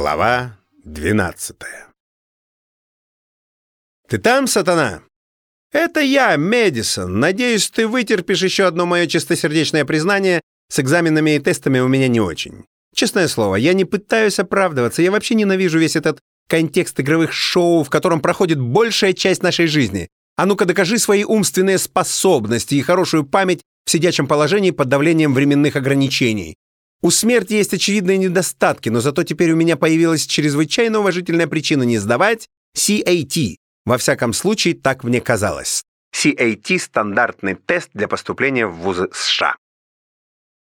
Глава двенадцатая «Ты там, сатана?» «Это я, Медисон. Надеюсь, ты вытерпишь еще одно мое чистосердечное признание. С экзаменами и тестами у меня не очень. Честное слово, я не пытаюсь оправдываться. Я вообще ненавижу весь этот контекст игровых шоу, в котором проходит большая часть нашей жизни. А ну-ка докажи свои умственные способности и хорошую память в сидячем положении под давлением временных ограничений. У смерти есть очевидные недостатки, но зато теперь у меня появилась чрезвычайно уважительная причина не сдавать CAT. Во всяком случае, так мне казалось. CAT — стандартный тест для поступления в вузы США.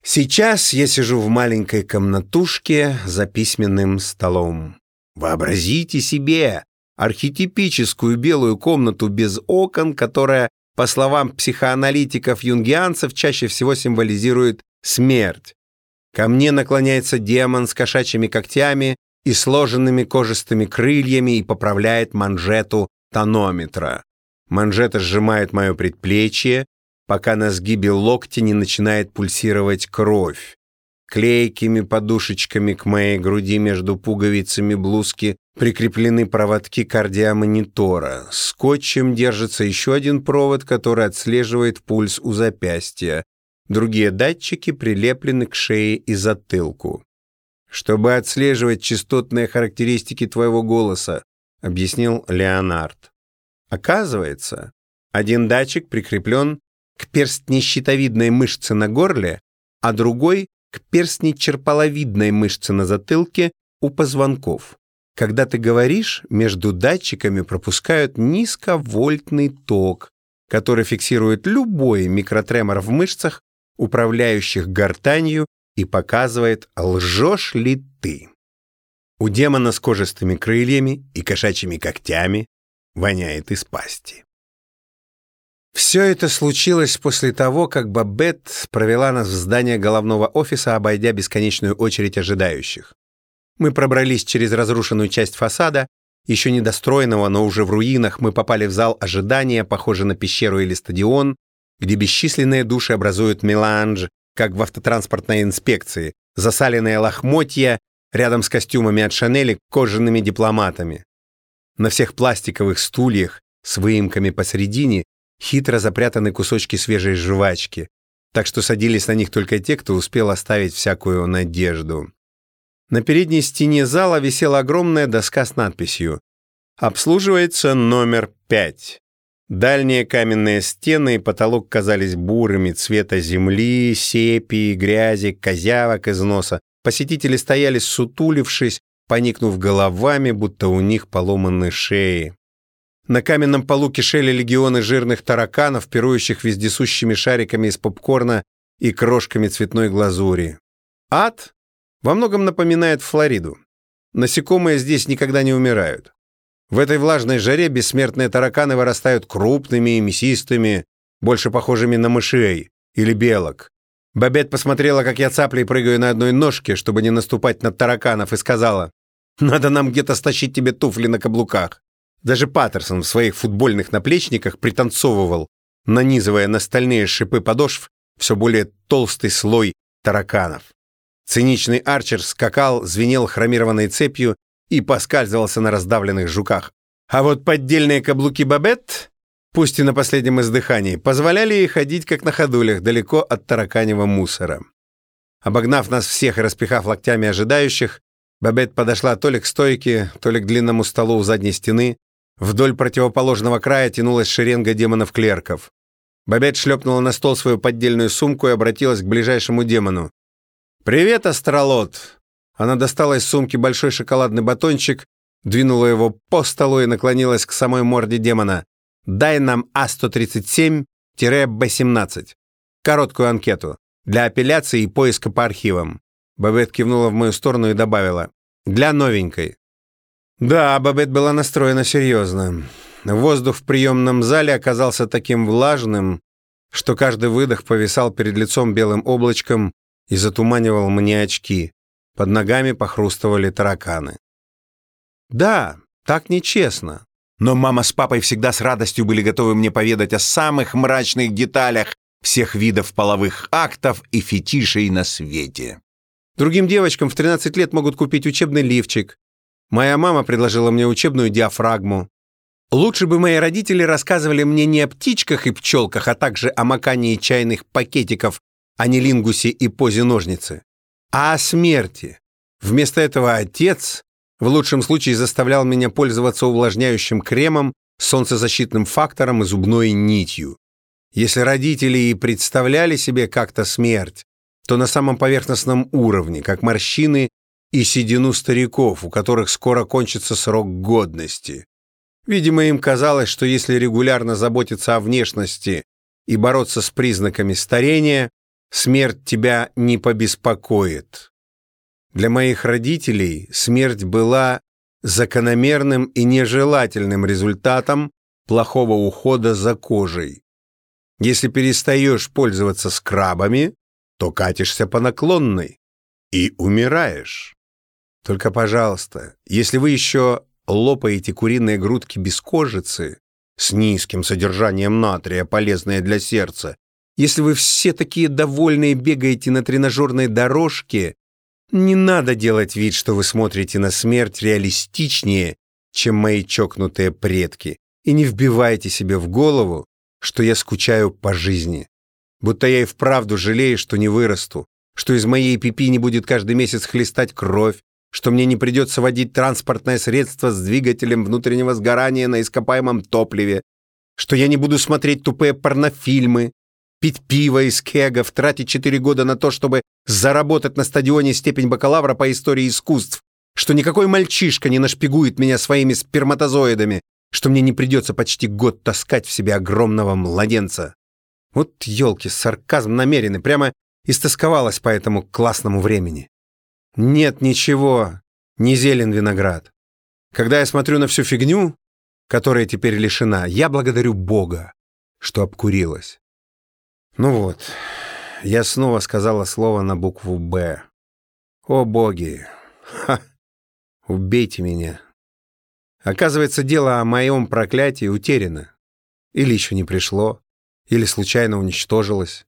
Сейчас я сижу в маленькой комнатушке за письменным столом. Вообразите себе архетипическую белую комнату без окон, которая, по словам психоаналитиков-юнгианцев, чаще всего символизирует смерть. Ко мне наклоняется демон с кошачьими когтями и сложенными кожистыми крыльями и поправляет манжету тонометра. Манжета сжимает мое предплечье, пока на сгибе локтя не начинает пульсировать кровь. Клейкими подушечками к моей груди между пуговицами блузки прикреплены проводки кардиомонитора. Скотчем держится еще один провод, который отслеживает пульс у запястья. Другие датчики прилеплены к шее и затылку. Чтобы отслеживать частотные характеристики твоего голоса, объяснил Леонард. Оказывается, один датчик прикреплен к перстнещитовидной мышце на горле, а другой к перстнечерпаловидной мышце на затылке у позвонков. Когда ты говоришь, между датчиками пропускают низковольтный ток, который фиксирует любой микротремор в мышцах, управляющих гортанью, и показывает, лжешь ли ты. У демона с кожистыми крыльями и кошачьими когтями воняет из пасти. Все это случилось после того, как Бабет провела нас в здание головного офиса, обойдя бесконечную очередь ожидающих. Мы пробрались через разрушенную часть фасада, еще недостроенного, но уже в руинах мы попали в зал ожидания, похожий на пещеру или стадион, где бесчисленные души образуют меланж, как в автотранспортной инспекции, засаленные лохмотья рядом с костюмами от Шанели кожаными дипломатами. На всех пластиковых стульях с выемками посередине хитро запрятаны кусочки свежей жвачки, так что садились на них только те, кто успел оставить всякую надежду. На передней стене зала висела огромная доска с надписью «Обслуживается номер 5». Дальние каменные стены и потолок казались бурыми цвета земли, сепии, грязи, козявок из носа. Посетители стояли сутулившись, поникнув головами, будто у них поломаны шеи. На каменном полу кишели легионы жирных тараканов, пирующих вездесущими шариками из попкорна и крошками цветной глазури. Ад во многом напоминает Флориду. Насекомые здесь никогда не умирают. В этой влажной жаре бессмертные тараканы вырастают крупными и мясистыми, больше похожими на мышей или белок. Бабет посмотрела, как я цаплей прыгаю на одной ножке, чтобы не наступать на тараканов, и сказала, «Надо нам где-то стащить тебе туфли на каблуках». Даже Паттерсон в своих футбольных наплечниках пританцовывал, нанизывая на стальные шипы подошв все более толстый слой тараканов. Циничный Арчер скакал, звенел хромированной цепью и поскальзывался на раздавленных жуках. А вот поддельные каблуки Бабет, пусть и на последнем издыхании, позволяли ей ходить как на ходулях, далеко от тараканевого мусора. Обогнав нас всех и распихав локтями ожидающих, Бабет подошла то ли к стойке, то ли к длинному столу у задней стены. Вдоль противоположного края тянулась шеренга демонов-клерков. Бабет шлепнула на стол свою поддельную сумку и обратилась к ближайшему демону. «Привет, астролот! Она достала из сумки большой шоколадный батончик, двинула его по столу и наклонилась к самой морде демона. «Дай нам А137-Б17. Короткую анкету. Для апелляции и поиска по архивам». Бабет кивнула в мою сторону и добавила. «Для новенькой». Да, Бабет была настроена серьезно. Воздух в приемном зале оказался таким влажным, что каждый выдох повисал перед лицом белым облачком и затуманивал мне очки. Под ногами похрустывали тараканы. Да, так нечестно. Но мама с папой всегда с радостью были готовы мне поведать о самых мрачных деталях всех видов половых актов и фетишей на свете. Другим девочкам в 13 лет могут купить учебный лифчик, Моя мама предложила мне учебную диафрагму. Лучше бы мои родители рассказывали мне не о птичках и пчелках, а также о макании чайных пакетиков, а не лингусе и позе ножницы, а о смерти. Вместо этого отец в лучшем случае заставлял меня пользоваться увлажняющим кремом, солнцезащитным фактором и зубной нитью. Если родители и представляли себе как-то смерть, то на самом поверхностном уровне, как морщины и седину стариков, у которых скоро кончится срок годности. Видимо, им казалось, что если регулярно заботиться о внешности и бороться с признаками старения, смерть тебя не побеспокоит. Для моих родителей смерть была закономерным и нежелательным результатом плохого ухода за кожей. Если перестаешь пользоваться скрабами, то катишься по наклонной и умираешь. Только, пожалуйста, если вы еще лопаете куриные грудки без кожицы с низким содержанием натрия, полезное для сердца, если вы все такие довольные бегаете на тренажерной дорожке, не надо делать вид, что вы смотрите на смерть реалистичнее, чем мои чокнутые предки, и не вбивайте себе в голову, что я скучаю по жизни. Будто я и вправду жалею, что не вырасту, что из моей пипи не будет каждый месяц хлестать кровь, что мне не придется водить транспортное средство с двигателем внутреннего сгорания на ископаемом топливе, что я не буду смотреть тупые порнофильмы, пить пиво из кегов, тратить четыре года на то, чтобы заработать на стадионе степень бакалавра по истории искусств, что никакой мальчишка не нашпигует меня своими сперматозоидами, что мне не придется почти год таскать в себе огромного младенца. Вот елки, сарказм намеренный, прямо истосковалась по этому классному времени. Нет ничего, не зелен виноград. Когда я смотрю на всю фигню, которая теперь лишена, я благодарю Бога, что обкурилась. Ну вот, я снова сказала слово на букву «Б». О, боги! Ха! Убейте меня. Оказывается, дело о моем проклятии утеряно. Или еще не пришло, или случайно уничтожилось.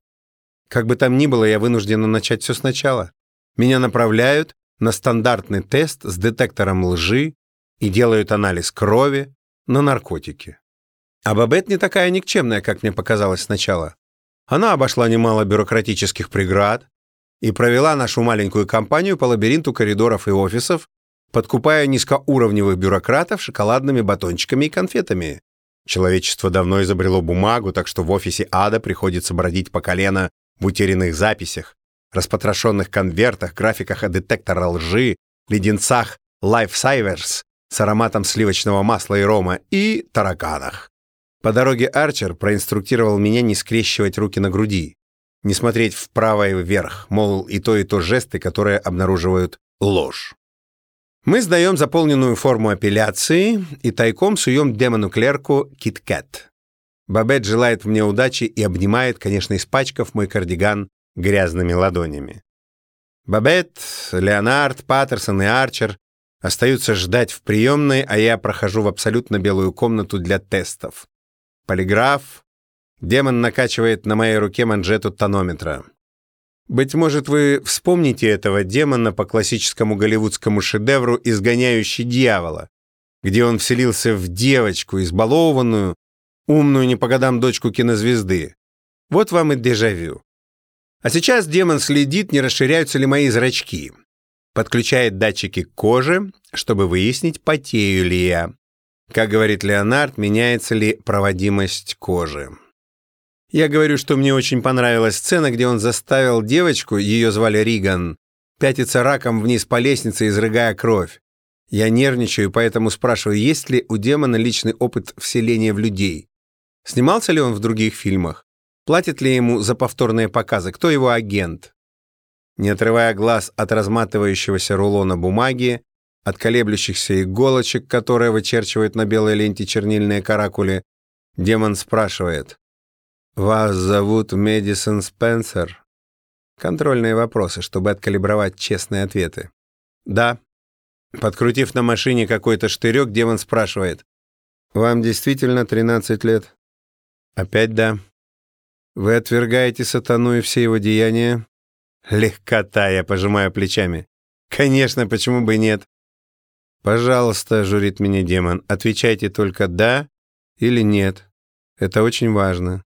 Как бы там ни было, я вынуждена начать все сначала. Меня направляют на стандартный тест с детектором лжи и делают анализ крови на наркотики. А Бабет не такая никчемная, как мне показалось сначала. Она обошла немало бюрократических преград и провела нашу маленькую компанию по лабиринту коридоров и офисов, подкупая низкоуровневых бюрократов шоколадными батончиками и конфетами. Человечество давно изобрело бумагу, так что в офисе ада приходится бродить по колено в утерянных записях, распотрошенных конвертах, графиках от детектора лжи, леденцах Lifesavers с ароматом сливочного масла и рома и тараканах. По дороге Арчер проинструктировал меня не скрещивать руки на груди, не смотреть вправо и вверх, мол, и то, и то жесты, которые обнаруживают ложь. Мы сдаем заполненную форму апелляции и тайком суем демону-клерку Кит-Кэт. Бабет желает мне удачи и обнимает, конечно, испачкав мой кардиган грязными ладонями. Бабет, Леонард, Паттерсон и Арчер остаются ждать в приемной, а я прохожу в абсолютно белую комнату для тестов. Полиграф. Демон накачивает на моей руке манжету тонометра. Быть может, вы вспомните этого демона по классическому голливудскому шедевру «Изгоняющий дьявола», где он вселился в девочку, избалованную, умную не по годам дочку кинозвезды. Вот вам и дежавю. А сейчас демон следит, не расширяются ли мои зрачки. Подключает датчики к коже, чтобы выяснить, потею ли я. Как говорит Леонард, меняется ли проводимость кожи. Я говорю, что мне очень понравилась сцена, где он заставил девочку, ее звали Риган, пятиться раком вниз по лестнице, изрыгая кровь. Я нервничаю, поэтому спрашиваю, есть ли у демона личный опыт вселения в людей. Снимался ли он в других фильмах? Платит ли ему за повторные показы? Кто его агент? Не отрывая глаз от разматывающегося рулона бумаги, от колеблющихся иголочек, которые вычерчивают на белой ленте чернильные каракули, демон спрашивает. «Вас зовут Медисон Спенсер?» Контрольные вопросы, чтобы откалибровать честные ответы. «Да». Подкрутив на машине какой-то штырек, демон спрашивает. «Вам действительно 13 лет?» «Опять да». Вы отвергаете сатану и все его деяния? Легкота, я пожимаю плечами. Конечно, почему бы нет? «Пожалуйста», — журит меня демон, — «отвечайте только «да» или «нет». Это очень важно».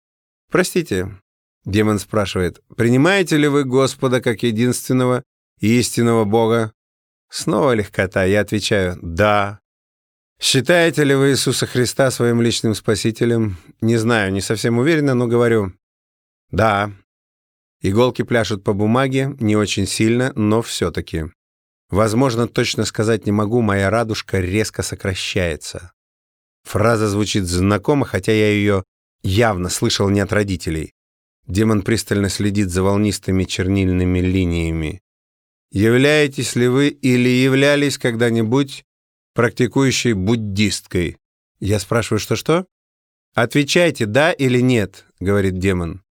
«Простите», — демон спрашивает, «принимаете ли вы Господа как единственного истинного Бога?» Снова легкота. Я отвечаю «да». «Считаете ли вы Иисуса Христа своим личным спасителем?» Не знаю, не совсем уверенно, но говорю «да». Иголки пляшут по бумаге, не очень сильно, но все-таки. Возможно, точно сказать не могу, моя радужка резко сокращается. Фраза звучит знакомо, хотя я ее явно слышал не от родителей. Демон пристально следит за волнистыми чернильными линиями. Являетесь ли вы или являлись когда-нибудь практикующей буддисткой? Я спрашиваю, что-что? Отвечайте, да или нет, говорит демон.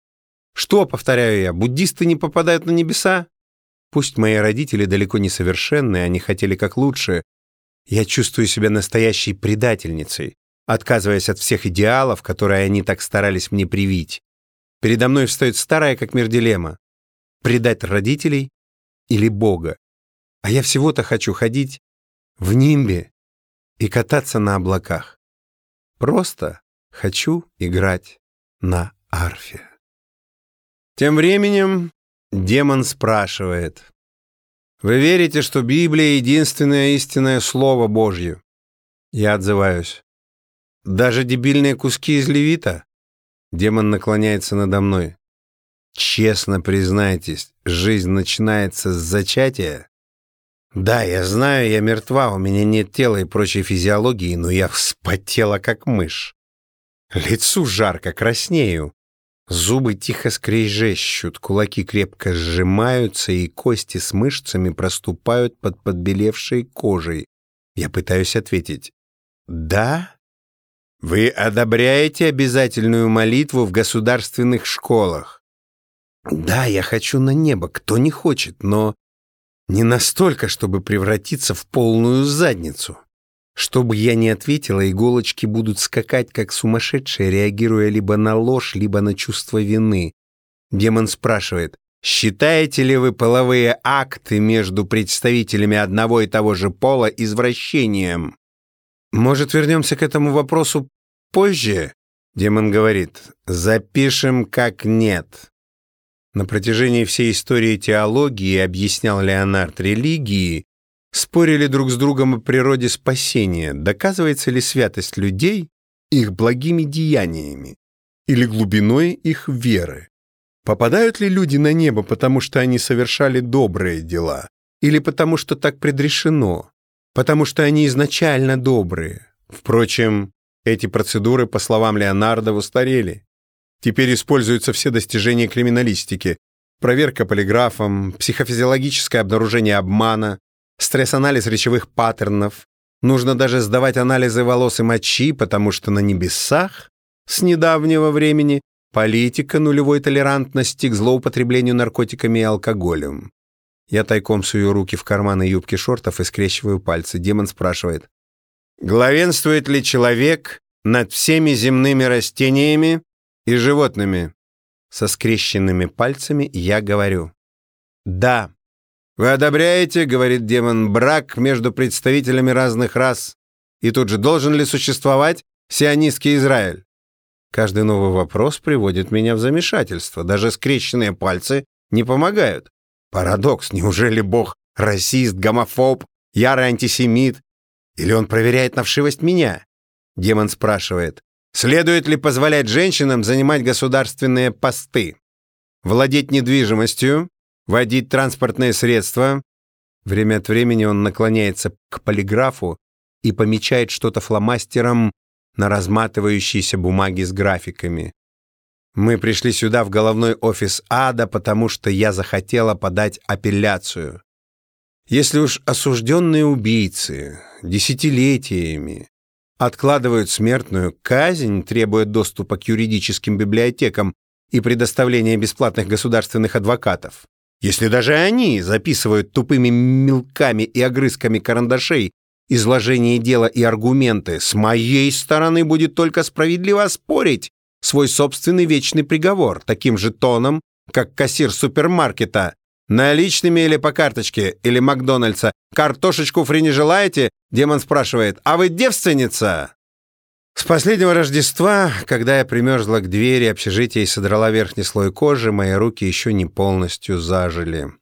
Что, повторяю я, буддисты не попадают на небеса? Пусть мои родители далеко не совершенны, они хотели как лучше. Я чувствую себя настоящей предательницей, отказываясь от всех идеалов, которые они так старались мне привить. Передо мной встает старая как мир дилемма. Предать родителей или Бога. А я всего-то хочу ходить в нимбе и кататься на облаках. Просто хочу играть на арфе. Тем временем Демон спрашивает. «Вы верите, что Библия — единственное истинное Слово Божье?» Я отзываюсь. «Даже дебильные куски из Левита?» Демон наклоняется надо мной. «Честно признайтесь, жизнь начинается с зачатия?» «Да, я знаю, я мертва, у меня нет тела и прочей физиологии, но я вспотела, как мышь. Лицу жарко, краснею. Зубы тихо скрежещут, кулаки крепко сжимаются, и кости с мышцами проступают под подбелевшей кожей. Я пытаюсь ответить «Да?» Вы одобряете обязательную молитву в государственных школах? Да, я хочу на небо, кто не хочет, но не настолько, чтобы превратиться в полную задницу. Что бы я ни ответила, иголочки будут скакать, как сумасшедшие, реагируя либо на ложь, либо на чувство вины. Демон спрашивает, считаете ли вы половые акты между представителями одного и того же пола извращением? Может, вернемся к этому вопросу позже? Демон говорит, запишем как нет. На протяжении всей истории теологии, объяснял Леонард, религии спорили друг с другом о природе спасения, доказывается ли святость людей их благими деяниями или глубиной их веры. Попадают ли люди на небо, потому что они совершали добрые дела, или потому что так предрешено, потому что они изначально добрые? Впрочем, эти процедуры, по словам Леонардо, устарели. Теперь используются все достижения криминалистики, проверка полиграфом, психофизиологическое обнаружение обмана, стресс-анализ речевых паттернов. Нужно даже сдавать анализы волос и мочи, потому что на небесах с недавнего времени политика нулевой толерантности к злоупотреблению наркотиками и алкоголем. Я тайком сую руки в карманы юбки шортов и скрещиваю пальцы. Демон спрашивает. «Главенствует ли человек над всеми земными растениями и животными?» Со скрещенными пальцами я говорю. «Да». «Вы одобряете, — говорит демон, — брак между представителями разных рас? И тут же должен ли существовать сионистский Израиль?» Каждый новый вопрос приводит меня в замешательство. Даже скрещенные пальцы не помогают. Парадокс. Неужели Бог расист, гомофоб, ярый антисемит? Или он проверяет на вшивость меня? Демон спрашивает, следует ли позволять женщинам занимать государственные посты? Владеть недвижимостью, водить транспортные средства. Время от времени он наклоняется к полиграфу и помечает что-то фломастером на разматывающейся бумаге с графиками. Мы пришли сюда в головной офис ада, потому что я захотела подать апелляцию. Если уж осужденные убийцы десятилетиями откладывают смертную казнь, требуя доступа к юридическим библиотекам и предоставления бесплатных государственных адвокатов, если даже они записывают тупыми мелками и огрызками карандашей изложение дела и аргументы, с моей стороны будет только справедливо спорить свой собственный вечный приговор таким же тоном, как кассир супермаркета Наличными или по карточке, или Макдональдса. Картошечку фри не желаете? Демон спрашивает. А вы девственница? С последнего Рождества, когда я примерзла к двери общежития и содрала верхний слой кожи, мои руки еще не полностью зажили.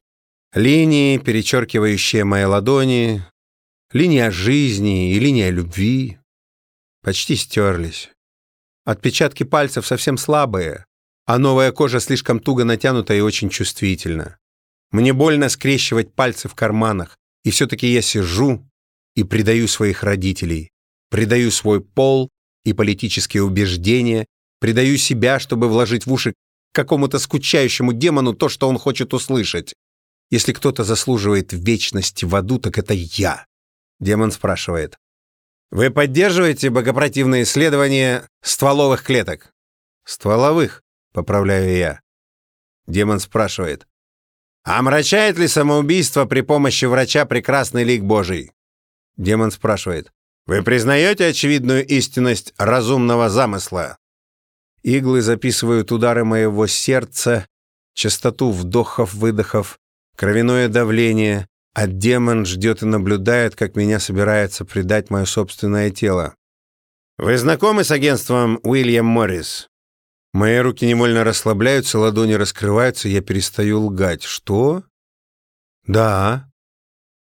Линии, перечеркивающие мои ладони, линия жизни и линия любви почти стерлись. Отпечатки пальцев совсем слабые, а новая кожа слишком туго натянута и очень чувствительна. Мне больно скрещивать пальцы в карманах, и все-таки я сижу и предаю своих родителей, предаю свой пол и политические убеждения, предаю себя, чтобы вложить в уши какому-то скучающему демону то, что он хочет услышать. Если кто-то заслуживает вечности в аду, так это я. Демон спрашивает. Вы поддерживаете богопротивные исследования стволовых клеток? Стволовых, поправляю я. Демон спрашивает. Омрачает ли самоубийство при помощи врача прекрасный лик Божий? Демон спрашивает. Вы признаете очевидную истинность разумного замысла? Иглы записывают удары моего сердца, частоту вдохов-выдохов, кровяное давление, а демон ждет и наблюдает, как меня собирается предать мое собственное тело. Вы знакомы с агентством Уильям Моррис? Мои руки невольно расслабляются, ладони раскрываются, я перестаю лгать. Что? Да.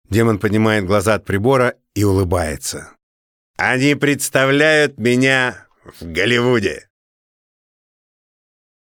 Демон поднимает глаза от прибора и улыбается. Они представляют меня в Голливуде.